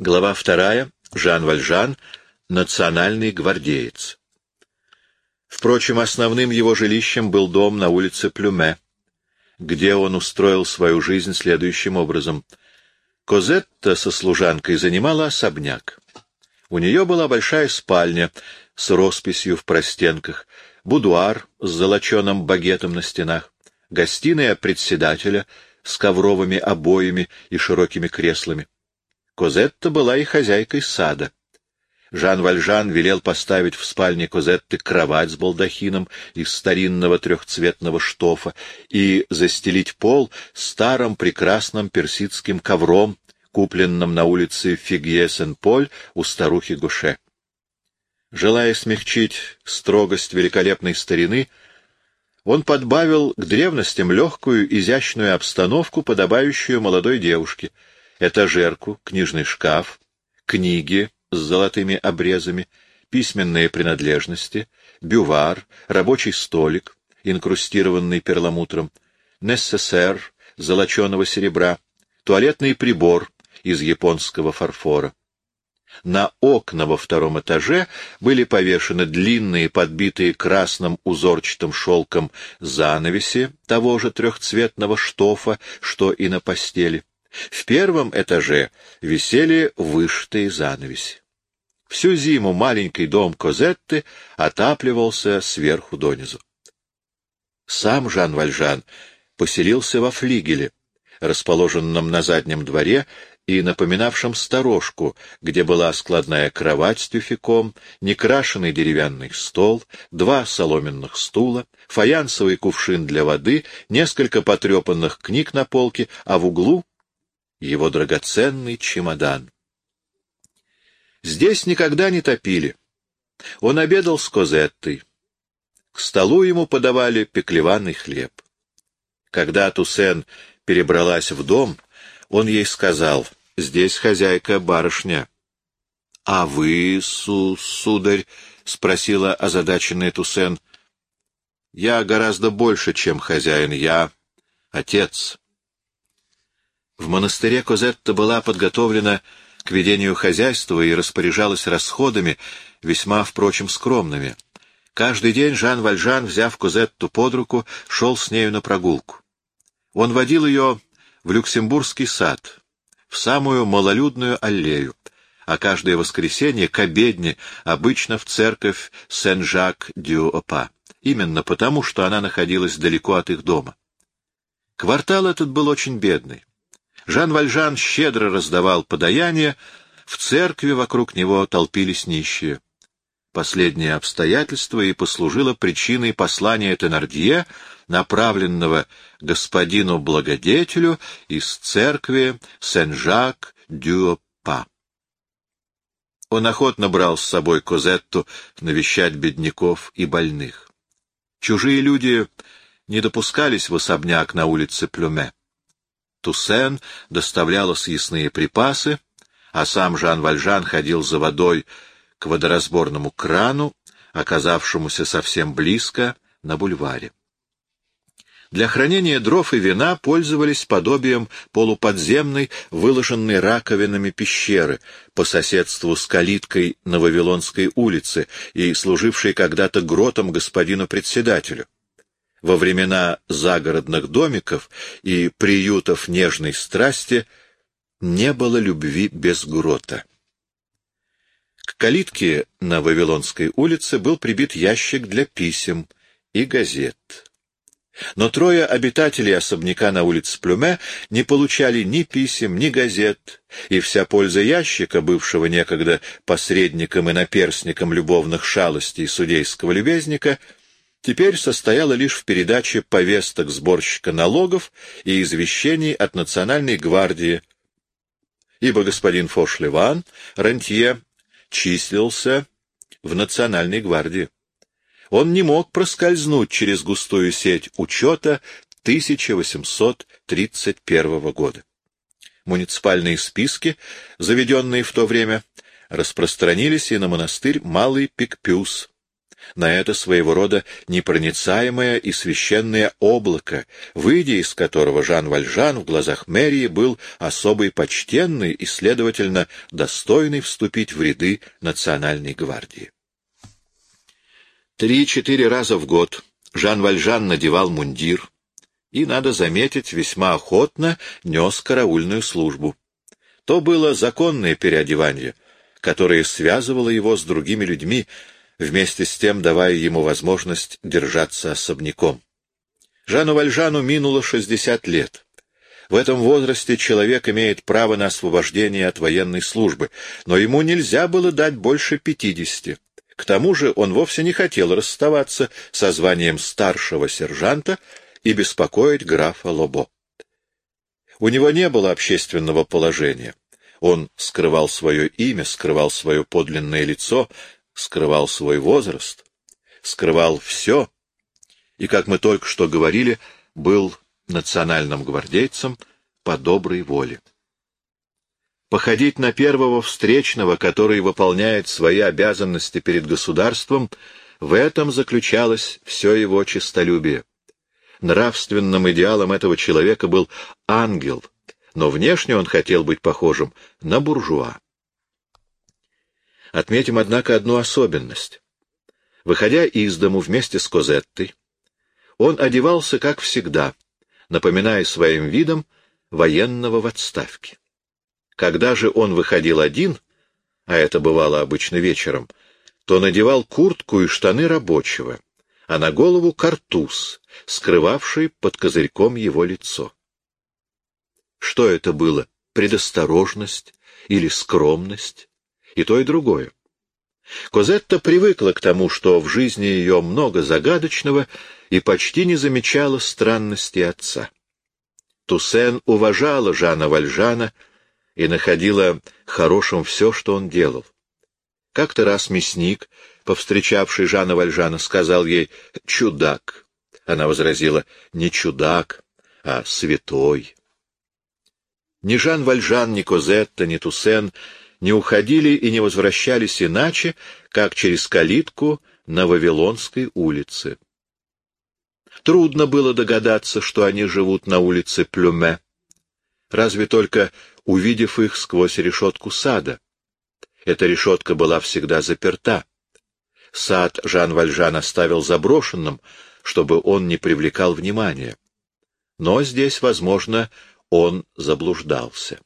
Глава вторая. Жан Вальжан. Национальный гвардеец. Впрочем, основным его жилищем был дом на улице Плюме, где он устроил свою жизнь следующим образом. Козетта со служанкой занимала особняк. У нее была большая спальня с росписью в простенках, будуар с золоченым багетом на стенах, гостиная председателя с ковровыми обоями и широкими креслами. Козетта была и хозяйкой сада. Жан Вальжан велел поставить в спальне Козетты кровать с балдахином из старинного трехцветного штофа и застелить пол старым прекрасным персидским ковром, купленным на улице Фигье-Сен-Поль у старухи Гуше. Желая смягчить строгость великолепной старины, он подбавил к древностям легкую, изящную обстановку, подобающую молодой девушке, этажерку, книжный шкаф, книги, с золотыми обрезами, письменные принадлежности, бювар, рабочий столик, инкрустированный перламутром, нессесер золоченого серебра, туалетный прибор из японского фарфора. На окна во втором этаже были повешены длинные, подбитые красным узорчатым шелком занавеси того же трехцветного штофа, что и на постели. В первом этаже висели вышитые занавеси. Всю зиму маленький дом Козетты отапливался сверху донизу. Сам Жан Вальжан поселился во флигеле, расположенном на заднем дворе и напоминавшем сторожку, где была складная кровать с тюфяком, некрашенный деревянный стол, два соломенных стула, фаянсовый кувшин для воды, несколько потрепанных книг на полке, а в углу его драгоценный чемодан. Здесь никогда не топили. Он обедал с Козеттой. К столу ему подавали пеклеванный хлеб. Когда Тусен перебралась в дом, он ей сказал, «Здесь хозяйка барышня». «А вы, су сударь?» — спросила озадаченная Тусен. «Я гораздо больше, чем хозяин. Я отец». В монастыре Козетта была подготовлена к ведению хозяйства и распоряжалась расходами, весьма, впрочем, скромными. Каждый день Жан Вальжан, взяв Козетту под руку, шел с нею на прогулку. Он водил ее в Люксембургский сад, в самую малолюдную аллею, а каждое воскресенье к обедне обычно в церковь Сен-Жак-дю-Опа, именно потому, что она находилась далеко от их дома. Квартал этот был очень бедный. Жан Вальжан щедро раздавал подаяние, в церкви вокруг него толпились нищие. Последнее обстоятельство и послужило причиной послания Тенардье, направленного господину благодетелю из церкви Сен-Жак-Дюопа. Он охотно брал с собой Козетту навещать бедняков и больных. Чужие люди не допускались в особняк на улице Плюме. Туссен доставляла съестные припасы, а сам Жан Вальжан ходил за водой к водоразборному крану, оказавшемуся совсем близко на бульваре. Для хранения дров и вина пользовались подобием полуподземной, выложенной раковинами пещеры по соседству с калиткой на Вавилонской улице и служившей когда-то гротом господину председателю во времена загородных домиков и приютов нежной страсти не было любви без грота. К калитке на Вавилонской улице был прибит ящик для писем и газет. Но трое обитателей особняка на улице Плюме не получали ни писем, ни газет, и вся польза ящика, бывшего некогда посредником и наперсником любовных шалостей судейского любезника, — теперь состояла лишь в передаче повесток сборщика налогов и извещений от Национальной гвардии, ибо господин Фошлеван, рантье, числился в Национальной гвардии. Он не мог проскользнуть через густую сеть учета 1831 года. Муниципальные списки, заведенные в то время, распространились и на монастырь Малый Пикпюс, на это своего рода непроницаемое и священное облако, выйдя из которого Жан Вальжан в глазах мэрии был особый почтенный и, следовательно, достойный вступить в ряды национальной гвардии. Три-четыре раза в год Жан Вальжан надевал мундир и, надо заметить, весьма охотно нес караульную службу. То было законное переодевание, которое связывало его с другими людьми, вместе с тем давая ему возможность держаться особняком. Жану Вальжану минуло 60 лет. В этом возрасте человек имеет право на освобождение от военной службы, но ему нельзя было дать больше 50. К тому же он вовсе не хотел расставаться со званием старшего сержанта и беспокоить графа Лобо. У него не было общественного положения. Он скрывал свое имя, скрывал свое подлинное лицо, скрывал свой возраст, скрывал все, и, как мы только что говорили, был национальным гвардейцем по доброй воле. Походить на первого встречного, который выполняет свои обязанности перед государством, в этом заключалось все его честолюбие. Нравственным идеалом этого человека был ангел, но внешне он хотел быть похожим на буржуа. Отметим, однако, одну особенность. Выходя из дому вместе с Козеттой, он одевался, как всегда, напоминая своим видом военного в отставке. Когда же он выходил один, а это бывало обычно вечером, то надевал куртку и штаны рабочего, а на голову картуз, скрывавший под козырьком его лицо. Что это было? Предосторожность или скромность? И то, и другое. Козетта привыкла к тому, что в жизни ее много загадочного, и почти не замечала странности отца. Туссен уважала Жана Вальжана и находила хорошим все, что он делал. Как-то раз мясник, повстречавший Жана Вальжана, сказал ей «чудак». Она возразила «не чудак, а святой». Ни Жан Вальжан, ни Козетта, ни Туссен не уходили и не возвращались иначе, как через калитку на Вавилонской улице. Трудно было догадаться, что они живут на улице Плюме, разве только увидев их сквозь решетку сада. Эта решетка была всегда заперта. Сад Жан Вальжан оставил заброшенным, чтобы он не привлекал внимания. Но здесь, возможно, он заблуждался.